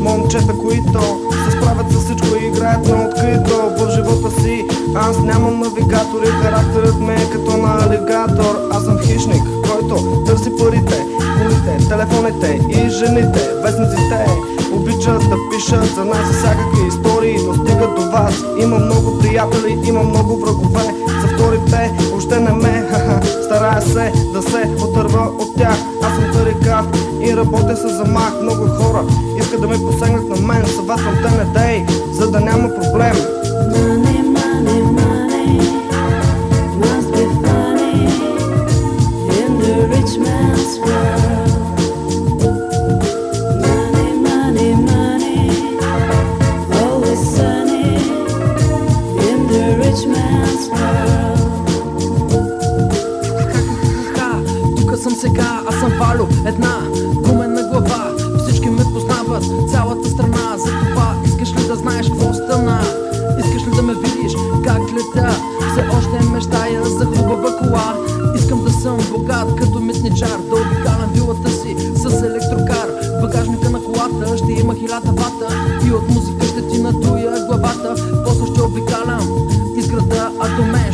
Момчета, които се справят с всичко и играят на открито. В живота си Аз нямам навигатори, характерът ми е като на алигатор. Аз съм хищник, който търси парите, колите, телефоните и жените Вестниците. Обичат да пишат за нас всякакви истории но стигат до вас, има много приятели, има много врагове. За вторите още не ме, ха-ха, старая се да се отърва от тях работя с замах Много хора искат да ме посегнат на мен Съветвам те не дей, за да няма проблем Money, money, money must be funny in the rich man's world. Money, money, money, always sunny in the rich man's world. Ха, тук съм сега, аз съм Валю, една мечтая за хубава кола. Искам да съм богат като митничар Да обикалям вилата си с електрокар. В багажника на колата ще има хиляда вата И от музика ще ти надуя главата. После ще обикалям из града, а до мен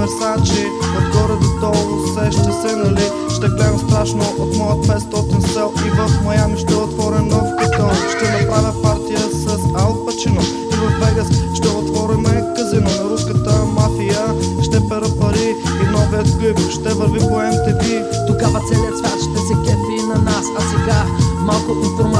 Версачи. Отгоре до долу сеща се нали? Ще гледам страшно от моят 500 сел И в Майами ще отворя нов хотел Ще направя партия върви по MTV Тогава целият свят ще се кефи на нас. А сега малко информация